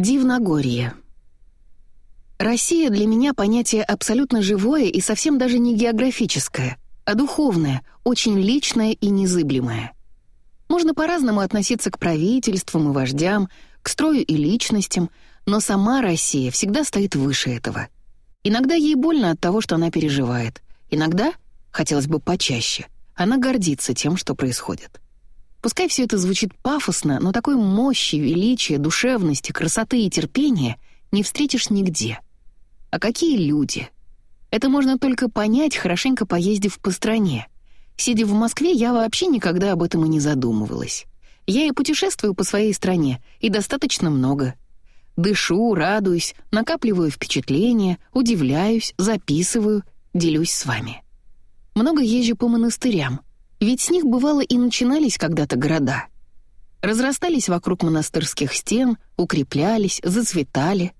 Дивногорье. Россия для меня понятие абсолютно живое и совсем даже не географическое, а духовное, очень личное и незыблемое. Можно по-разному относиться к правительствам и вождям, к строю и личностям, но сама Россия всегда стоит выше этого. Иногда ей больно от того, что она переживает. Иногда, хотелось бы почаще, она гордится тем, что происходит. Пускай все это звучит пафосно, но такой мощи, величия, душевности, красоты и терпения не встретишь нигде. А какие люди? Это можно только понять, хорошенько поездив по стране. Сидя в Москве, я вообще никогда об этом и не задумывалась. Я и путешествую по своей стране, и достаточно много. Дышу, радуюсь, накапливаю впечатления, удивляюсь, записываю, делюсь с вами. Много езжу по монастырям — ведь с них бывало и начинались когда-то города. Разрастались вокруг монастырских стен, укреплялись, зацветали.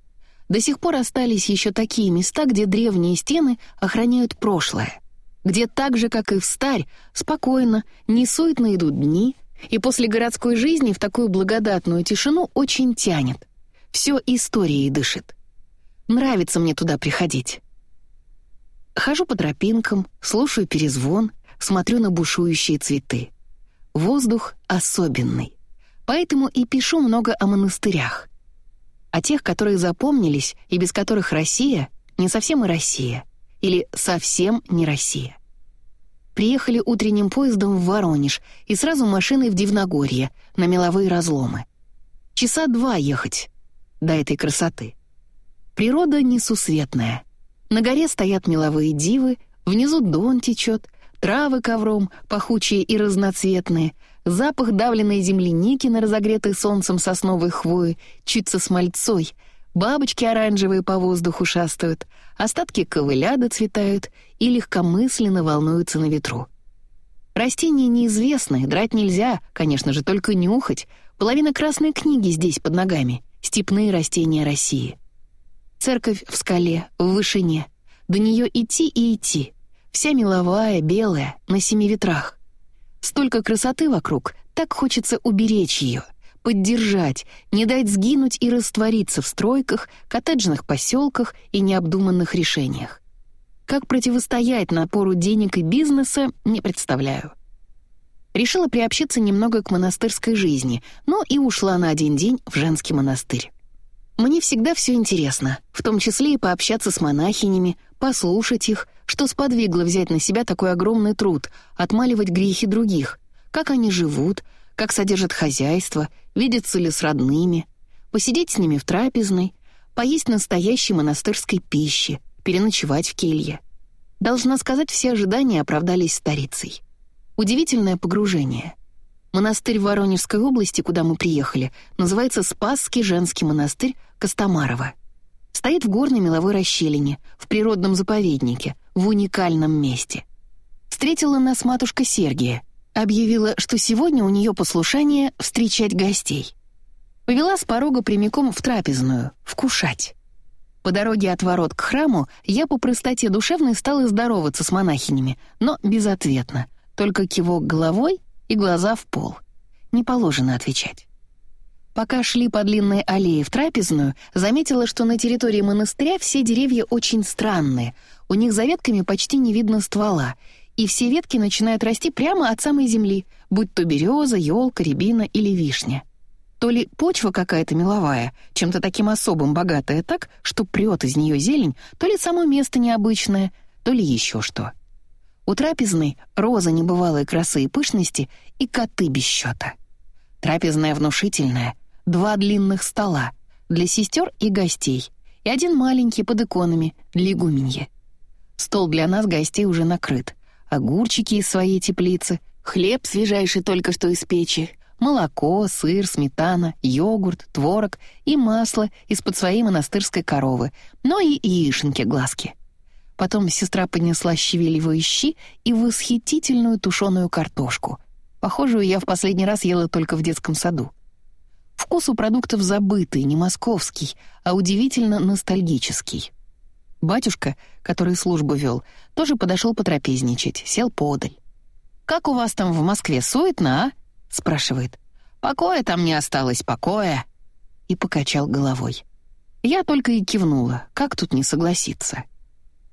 До сих пор остались еще такие места, где древние стены охраняют прошлое, где так же, как и в старь, спокойно, не суетно идут дни, и после городской жизни в такую благодатную тишину очень тянет. Все историей дышит. Нравится мне туда приходить. Хожу по тропинкам, слушаю перезвон, смотрю на бушующие цветы. Воздух особенный. Поэтому и пишу много о монастырях. О тех, которые запомнились и без которых Россия не совсем и Россия. Или совсем не Россия. Приехали утренним поездом в Воронеж и сразу машиной в Дивногорье на меловые разломы. Часа два ехать до этой красоты. Природа несусветная. На горе стоят меловые дивы, внизу дон течет, Травы ковром, пахучие и разноцветные, запах давленной земляники на разогретой солнцем сосновой хвои, чуть со смольцой, бабочки оранжевые по воздуху шастают, остатки ковыля доцветают и легкомысленно волнуются на ветру. Растения неизвестные, драть нельзя, конечно же, только нюхать. Половина красной книги здесь под ногами. Степные растения России. Церковь в скале, в вышине. До нее идти и идти — Вся меловая, белая, на семи ветрах. Столько красоты вокруг, так хочется уберечь ее, поддержать, не дать сгинуть и раствориться в стройках, коттеджных поселках и необдуманных решениях. Как противостоять напору денег и бизнеса, не представляю. Решила приобщиться немного к монастырской жизни, но и ушла на один день в женский монастырь. Мне всегда все интересно, в том числе и пообщаться с монахинями, послушать их, что сподвигло взять на себя такой огромный труд, отмаливать грехи других, как они живут, как содержат хозяйство, видятся ли с родными, посидеть с ними в трапезной, поесть настоящей монастырской пищи, переночевать в келье. Должна сказать, все ожидания оправдались старицей. Удивительное погружение. Монастырь в Воронежской области, куда мы приехали, называется Спасский женский монастырь Костомарова. Стоит в горной меловой расщелине, в природном заповеднике, в уникальном месте. Встретила нас матушка Сергия, объявила, что сегодня у нее послушание встречать гостей. Повела с порога прямиком в трапезную, вкушать. По дороге от ворот к храму я по простоте душевной стала здороваться с монахинями, но безответно, только кивок головой и глаза в пол. Не положено отвечать. Пока шли по длинной аллее в трапезную, заметила, что на территории монастыря все деревья очень странные, у них за ветками почти не видно ствола, и все ветки начинают расти прямо от самой земли, будь то береза, елка, рябина или вишня. То ли почва какая-то меловая, чем-то таким особым богатая так, что прет из нее зелень, то ли само место необычное, то ли еще что. У трапезной роза небывалой красы и пышности и коты без счета. Трапезная внушительная — два длинных стола для сестер и гостей и один маленький под иконами для игуменья. Стол для нас гостей уже накрыт. Огурчики из своей теплицы, хлеб свежайший только что из печи, молоко, сыр, сметана, йогурт, творог и масло из-под своей монастырской коровы, но и яишенки-глазки. Потом сестра поднесла щавелевые щи и восхитительную тушеную картошку. Похожую я в последний раз ела только в детском саду. Вкус у продуктов забытый, не московский, а удивительно ностальгический. Батюшка, который службу вел, тоже подошел потрапезничать, сел подаль. «Как у вас там в Москве, суетно, а?» — спрашивает. «Покоя там не осталось, покоя». и покачал головой. Я только и кивнула, как тут не согласиться.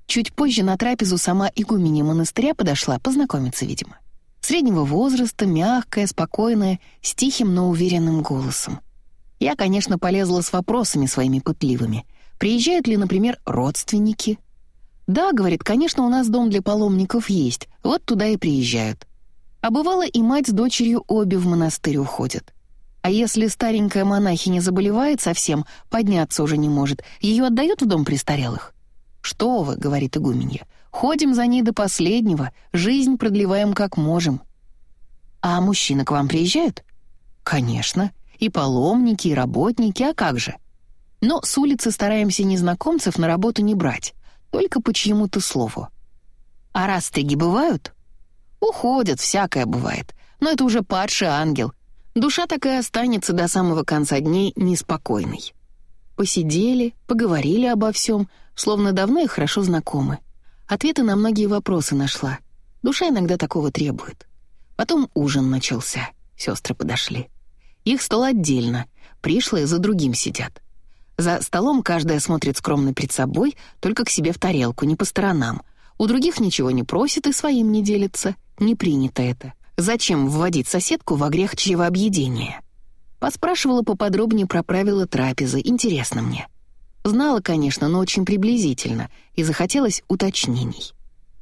Чуть позже на трапезу сама игуменя монастыря подошла познакомиться, видимо. Среднего возраста, мягкая, спокойная, с тихим, но уверенным голосом. Я, конечно, полезла с вопросами своими пытливыми. Приезжают ли, например, родственники? «Да, — говорит, — конечно, у нас дом для паломников есть, вот туда и приезжают». А бывало, и мать с дочерью обе в монастырь уходят. А если старенькая монахиня заболевает совсем, подняться уже не может, ее отдают в дом престарелых? «Что вы», — говорит игуменья, — «ходим за ней до последнего, жизнь продлеваем как можем». «А мужчины к вам приезжают?» «Конечно. И паломники, и работники, а как же?» Но с улицы стараемся незнакомцев на работу не брать, только по чьему-то слову. «А растыги бывают?» «Уходят, всякое бывает. Но это уже падший ангел, Душа так и останется до самого конца дней неспокойной. Посидели, поговорили обо всем, словно давно и хорошо знакомы. Ответы на многие вопросы нашла. Душа иногда такого требует. Потом ужин начался. Сестры подошли. Их стол отдельно, пришлые за другим сидят. За столом каждая смотрит скромно перед собой, только к себе в тарелку, не по сторонам. У других ничего не просит и своим не делится. Не принято это. Зачем вводить соседку во грех чревообъедения? Поспрашивала поподробнее про правила трапезы, интересно мне. Знала, конечно, но очень приблизительно, и захотелось уточнений.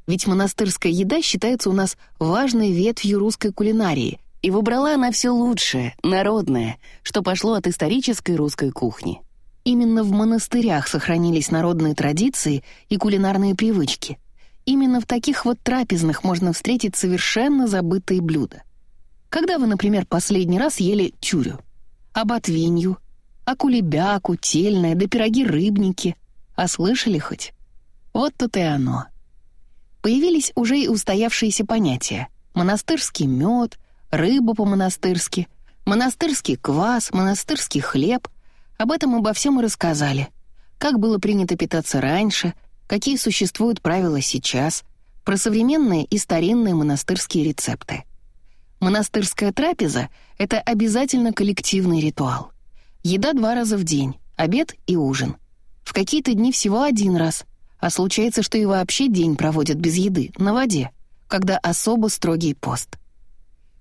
Ведь монастырская еда считается у нас важной ветвью русской кулинарии, и выбрала она все лучшее, народное, что пошло от исторической русской кухни. Именно в монастырях сохранились народные традиции и кулинарные привычки. Именно в таких вот трапезных можно встретить совершенно забытые блюда. Когда вы, например, последний раз ели тюрю, а ботвинью, а кулебяку, тельное, да пироги-рыбники, а слышали хоть? Вот тут и оно. Появились уже и устоявшиеся понятия. Монастырский мед, рыба по-монастырски, монастырский квас, монастырский хлеб. Об этом обо всем и рассказали. Как было принято питаться раньше — какие существуют правила сейчас, про современные и старинные монастырские рецепты. Монастырская трапеза — это обязательно коллективный ритуал. Еда два раза в день, обед и ужин. В какие-то дни всего один раз, а случается, что и вообще день проводят без еды, на воде, когда особо строгий пост.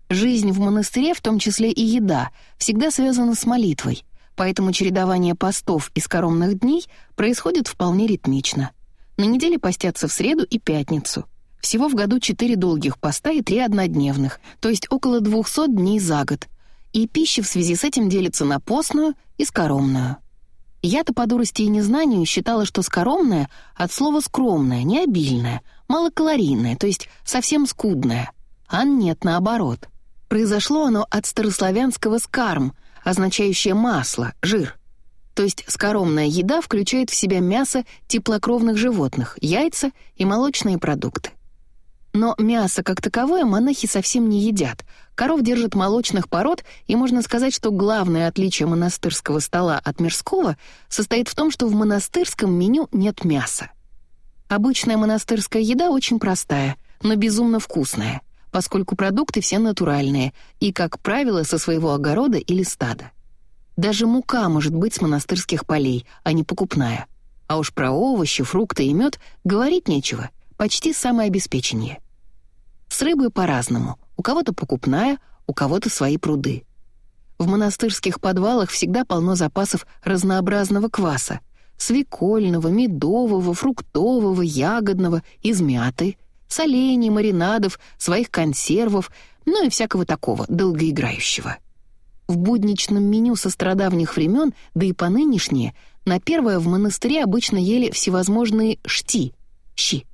Жизнь в монастыре, в том числе и еда, всегда связана с молитвой, поэтому чередование постов и скоромных дней происходит вполне ритмично — на неделе постятся в среду и пятницу. Всего в году четыре долгих поста и три однодневных, то есть около 200 дней за год. И пища в связи с этим делится на постную и скоромную. Я-то по дурости и незнанию считала, что скоромная от слова «скромная», необильная, малокалорийная, то есть совсем скудная. А нет, наоборот. Произошло оно от старославянского «скарм», означающее «масло», «жир». То есть скоромная еда включает в себя мясо теплокровных животных, яйца и молочные продукты. Но мясо как таковое монахи совсем не едят. Коров держат молочных пород, и можно сказать, что главное отличие монастырского стола от мирского состоит в том, что в монастырском меню нет мяса. Обычная монастырская еда очень простая, но безумно вкусная, поскольку продукты все натуральные и, как правило, со своего огорода или стада. Даже мука может быть с монастырских полей, а не покупная. А уж про овощи, фрукты и мед говорить нечего, почти самообеспечение. С рыбой по-разному, у кого-то покупная, у кого-то свои пруды. В монастырских подвалах всегда полно запасов разнообразного кваса, свекольного, медового, фруктового, ягодного, из мяты, солений, маринадов, своих консервов, ну и всякого такого долгоиграющего. В будничном меню со страдавних времен, да и по нынешние, на первое в монастыре обычно ели всевозможные шти, щи.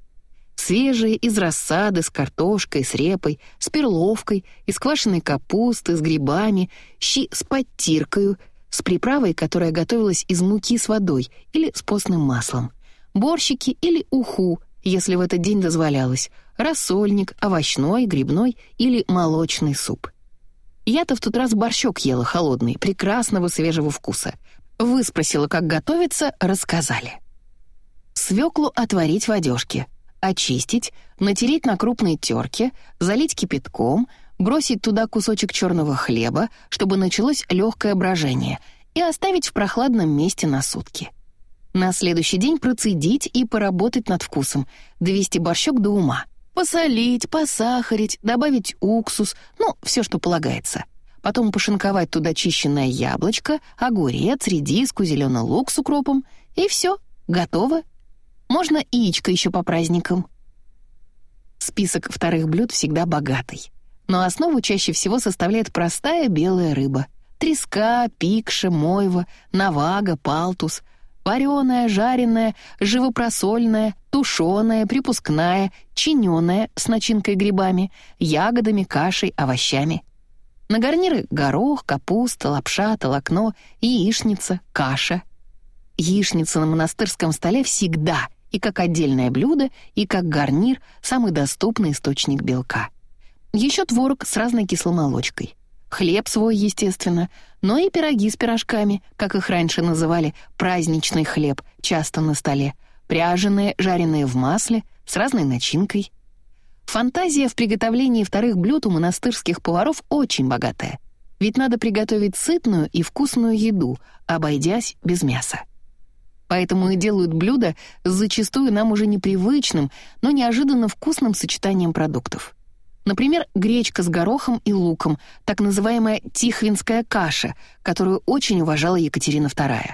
Свежие, из рассады, с картошкой, с репой, с перловкой, из квашеной капусты, с грибами, щи с подтиркою, с приправой, которая готовилась из муки с водой или с постным маслом, борщики или уху, если в этот день дозволялось, рассольник, овощной, грибной или молочный суп — я-то в тот раз борщок ела холодный, прекрасного свежего вкуса. Выспросила, как готовится, рассказали. Свеклу отварить в одежке, очистить, натереть на крупной терке, залить кипятком, бросить туда кусочек черного хлеба, чтобы началось легкое брожение, и оставить в прохладном месте на сутки. На следующий день процедить и поработать над вкусом, довести борщок до ума. Посолить, посахарить, добавить уксус, ну, все, что полагается. Потом пошинковать туда чищенное яблочко, огурец, редиску, зеленый лук с укропом. И все, готово. Можно яичко еще по праздникам. Список вторых блюд всегда богатый. Но основу чаще всего составляет простая белая рыба. Треска, пикша, мойва, навага, палтус — Вареная, жареная, живопросольная, тушеная, припускная, чиненая с начинкой грибами, ягодами, кашей, овощами. На гарниры горох, капуста, лапша, толокно, яичница, каша. Яичница на монастырском столе всегда и как отдельное блюдо, и как гарнир — самый доступный источник белка. Еще творог с разной кисломолочкой. Хлеб свой, естественно, но и пироги с пирожками, как их раньше называли, праздничный хлеб, часто на столе, пряженые, жареные в масле, с разной начинкой. Фантазия в приготовлении вторых блюд у монастырских поваров очень богатая. Ведь надо приготовить сытную и вкусную еду, обойдясь без мяса. Поэтому и делают блюда с зачастую нам уже непривычным, но неожиданно вкусным сочетанием продуктов. Например, гречка с горохом и луком, так называемая тихвинская каша, которую очень уважала Екатерина II.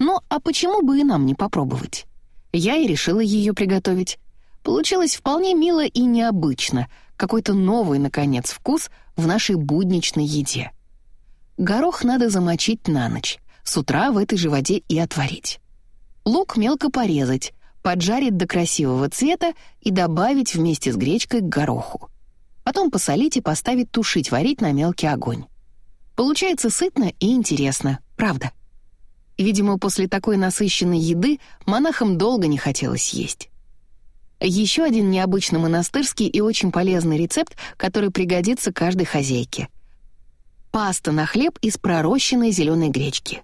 Ну, а почему бы и нам не попробовать? Я и решила ее приготовить. Получилось вполне мило и необычно, какой-то новый, наконец, вкус в нашей будничной еде. Горох надо замочить на ночь, с утра в этой же воде и отварить. Лук мелко порезать, поджарить до красивого цвета и добавить вместе с гречкой к гороху. Потом посолить и поставить тушить, варить на мелкий огонь. Получается сытно и интересно, правда. Видимо, после такой насыщенной еды монахам долго не хотелось есть. Еще один необычный монастырский и очень полезный рецепт, который пригодится каждой хозяйке. Паста на хлеб из пророщенной зеленой гречки.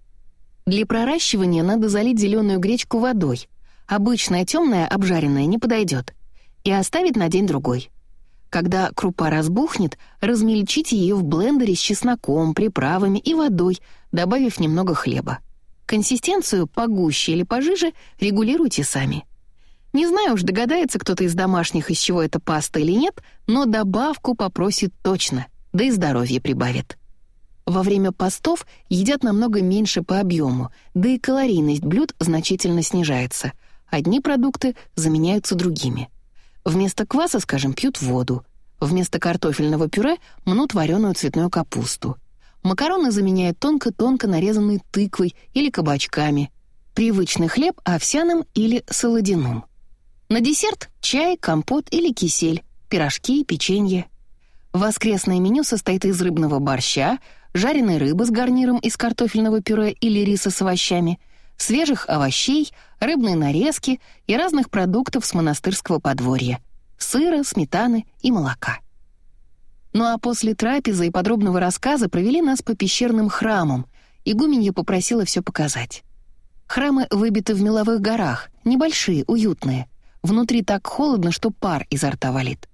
Для проращивания надо залить зеленую гречку водой. Обычная темная обжаренная не подойдет. И оставить на день-другой. Когда крупа разбухнет, размельчите ее в блендере с чесноком, приправами и водой, добавив немного хлеба. Консистенцию погуще или пожиже регулируйте сами. Не знаю уж, догадается кто-то из домашних, из чего эта паста или нет, но добавку попросит точно, да и здоровье прибавит. Во время постов едят намного меньше по объему, да и калорийность блюд значительно снижается. Одни продукты заменяются другими — Вместо кваса, скажем, пьют воду. Вместо картофельного пюре мнут вареную цветную капусту. Макароны заменяют тонко-тонко нарезанной тыквой или кабачками. Привычный хлеб овсяным или солодяным. На десерт — чай, компот или кисель, пирожки, печенье. Воскресное меню состоит из рыбного борща, жареной рыбы с гарниром из картофельного пюре или риса с овощами, свежих овощей, рыбной нарезки и разных продуктов с монастырского подворья — сыра, сметаны и молока. Ну а после трапезы и подробного рассказа провели нас по пещерным храмам, игуменья попросила все показать. Храмы выбиты в меловых горах, небольшие, уютные. Внутри так холодно, что пар изо рта валит.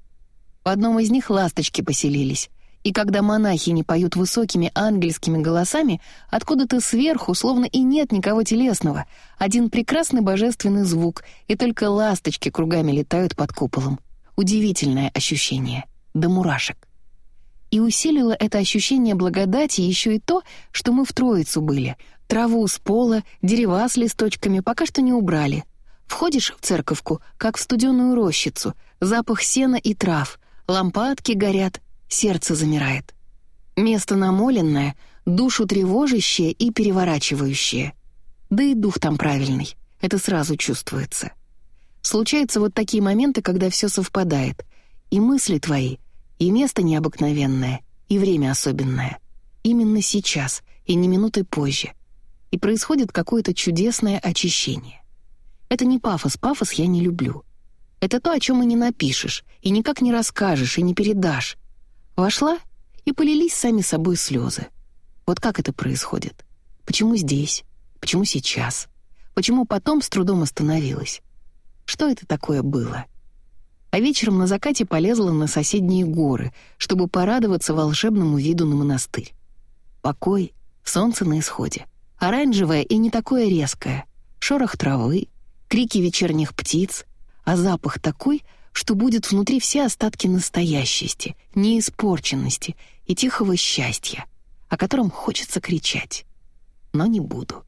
В одном из них ласточки поселились, и когда монахи не поют высокими ангельскими голосами, откуда-то сверху словно и нет никого телесного, один прекрасный божественный звук, и только ласточки кругами летают под куполом. Удивительное ощущение. До мурашек. И усилило это ощущение благодати еще и то, что мы в Троицу были. Траву с пола, дерева с листочками пока что не убрали. Входишь в церковку, как в студеную рощицу, запах сена и трав, лампадки горят, сердце замирает. Место намоленное, душу тревожащее и переворачивающее. Да и дух там правильный, это сразу чувствуется. Случаются вот такие моменты, когда все совпадает. И мысли твои, и место необыкновенное, и время особенное. Именно сейчас, и не минуты позже. И происходит какое-то чудесное очищение. Это не пафос, пафос я не люблю. Это то, о чем и не напишешь, и никак не расскажешь, и не передашь. Вошла, и полились сами собой слезы. Вот как это происходит? Почему здесь? Почему сейчас? Почему потом с трудом остановилась? Что это такое было? А вечером на закате полезла на соседние горы, чтобы порадоваться волшебному виду на монастырь. Покой, солнце на исходе, Оранжевое и не такое резкое. Шорох травы, крики вечерних птиц, а запах такой, что будет внутри все остатки настоящести, неиспорченности и тихого счастья, о котором хочется кричать. Но не буду.